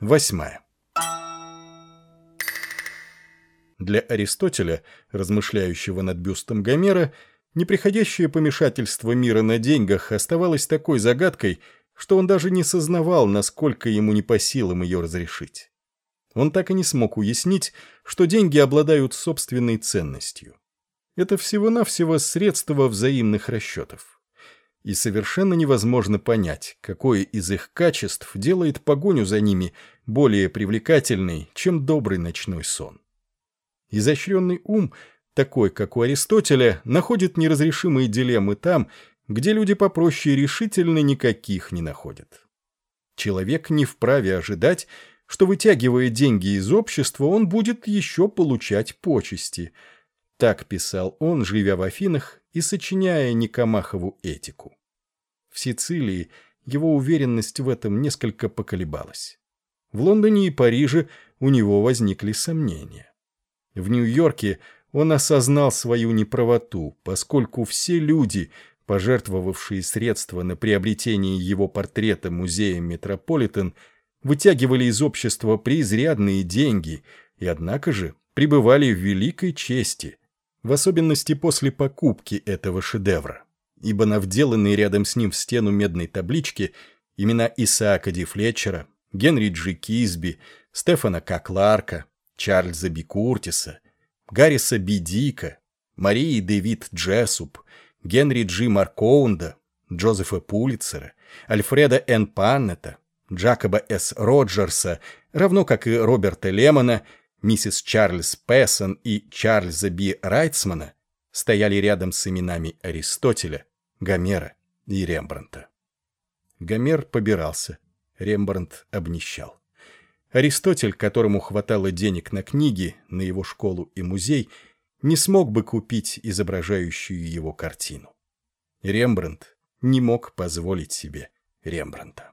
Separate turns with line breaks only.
Восьмая. Для Аристотеля, размышляющего над бюстом Гомера, неприходящее помешательство мира на деньгах оставалось такой загадкой, что он даже не сознавал, насколько ему не по силам ее разрешить. Он так и не смог уяснить, что деньги обладают собственной ценностью. Это всего-навсего средство взаимных расчетов. И совершенно невозможно понять, какое из их качеств делает погоню за ними более привлекательной, чем добрый ночной сон. Изощренный ум, такой, как у Аристотеля, находит неразрешимые дилеммы там, где люди попроще решительно никаких не находят. Человек не вправе ожидать, что, вытягивая деньги из общества, он будет еще получать почести – так писал он, живя в Афинах и сочиняя Никомахову этику. В Сицилии его уверенность в этом несколько поколебалась. В Лондоне и Париже у него возникли сомнения. В Нью-Йорке он осознал свою неправоту, поскольку все люди, пожертвовавшие средства на приобретение его портрета музеем Метрополитен, вытягивали из общества преизрядные деньги и, однако же, пребывали в великой чести, в особенности после покупки этого шедевра, ибо на вделанные рядом с ним в стену медной таблички имена Исаака Ди Флетчера, Генри Джи Кизби, Стефана К. Кларка, Чарльза Би Куртиса, Гарриса Би Дика, Марии Дэвид Джессуп, Генри Джи Маркоунда, Джозефа Пулицера, Альфреда Н. Паннета, Джакоба С. Роджерса, равно как и Роберта Лемона – миссис Чарльз Пессон и Чарльза Би Райтсмана стояли рядом с именами Аристотеля, Гомера и Рембрандта. Гомер побирался, Рембрандт обнищал. Аристотель, которому хватало денег на книги, на его школу и музей, не смог бы купить изображающую его картину. Рембрандт не мог позволить себе Рембрандта.